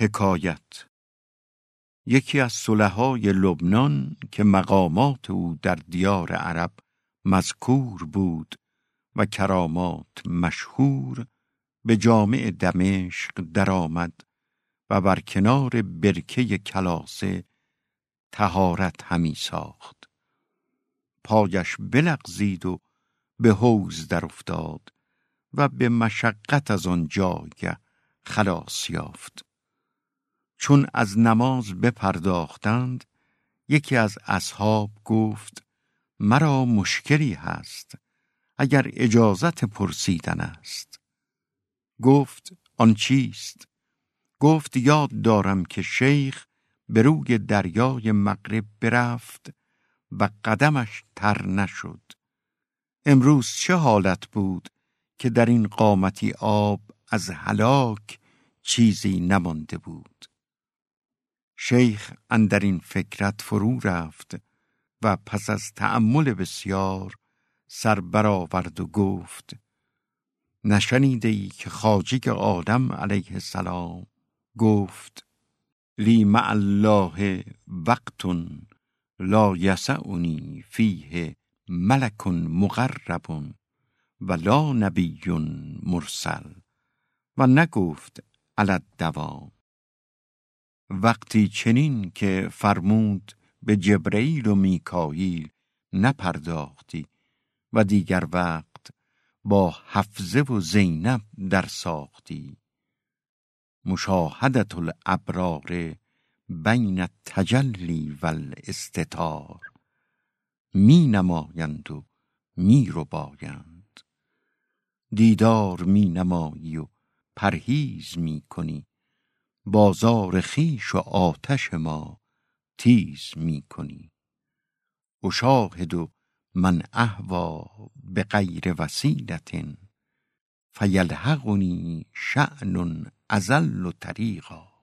حکایت. یکی از صلحای لبنان که مقامات او در دیار عرب مذکور بود و کرامات مشهور به جامع دمشق درآمد و بر کنار برکه کلاسه تهارت همی ساخت. پایش بلغزید و به حوز در افتاد و به مشقت از آن جایه خلاص یافت. چون از نماز بپرداختند یکی از اصحاب گفت مرا مشکلی هست اگر اجازت پرسیدن است. گفت آن چیست؟ گفت یاد دارم که شیخ به روی دریای مغرب برفت و قدمش تر نشد. امروز چه حالت بود که در این قامتی آب از هلاک چیزی نمانده بود؟ شیخ اندر این فکرت فرو رفت و پس از تأمل بسیار سر برآورد و گفت نشنیده ای که خاجه آدم علیه السلام گفت لی مع الله وقت لا یسعنی فیه ملک مقرب و لا نبی مرسل و نگفت علت دوام وقتی چنین که فرمود به جبرئیل و میکائیل نپرداختی و دیگر وقت با حفظه و زینب در ساختی. مشاهدت الابرار بین التجلی و الاستتار. می نمایند و می ربایند. دیدار می نمایی و پرهیز می کنی. بازار خیش و آتش ما تیز می کنی. اشاهد من اهوا به غیر وسیلت فیلحقنی شأن ازل طریقا.